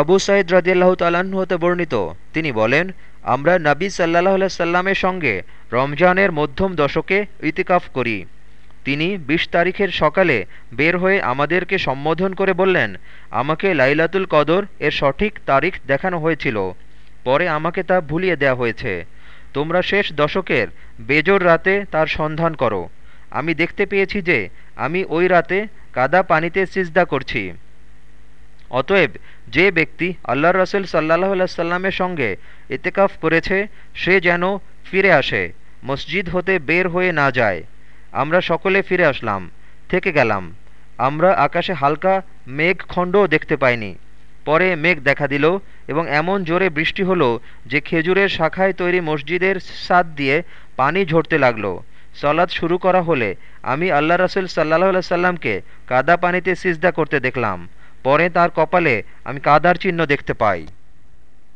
আবু সাইদ রাজিয়াল্লাহ তাল্লাহ্ন হতে বর্ণিত। তিনি বলেন, আমরা নবী সাল্লাহ সাল্লামের সঙ্গে রমজানের মধ্যম দশকে ইতিকাফ করি। তিনি ২০ তারিখের সকালে বের হয়ে আমাদেরকে সম্বোধন করে বললেন, আমাকে লাইলাতুল কদর এর সঠিক তারিখ দেখানো হয়েছিল। পরে আমাকে তা ভুলিয়ে দেয়া হয়েছে। তোমরা শেষ দশকের বেজোর রাতে তার সন্ধান করো। আমি দেখতে পেয়েছি যে আমি ওই রাতে কাদা পানিতে সিজদা করছি। অতএব যে ব্যক্তি আল্লাহ রসুল সাল্লাহ সাল্লামের সঙ্গে এতেকাফ করেছে, সে যেন ফিরে আসে, মসজিদ হতে বের হয়ে না যায়। আমরা সকলে ফিরে আসলাম, থেকে গেলাম। আমরা আকাশে হালকা মেঘ খণ্ডও দেখতে পাইনি। পরে মেঘ দেখা দিল এবং এমন জোরে বৃষ্টি হলো যে খেজুরের শাখায় তৈরি মসজিদের সাদ দিয়ে পানি ঝরতে লাগল। সলাদ শুরু করা হলে আমি আল্লাহ রসুল সাল্লাহ সাল্লামকে কাদা পানিতে সিজদা করতে দেখলাম। পরে তার কপালে আমি কাদার চিহ্ন দেখতে পাই।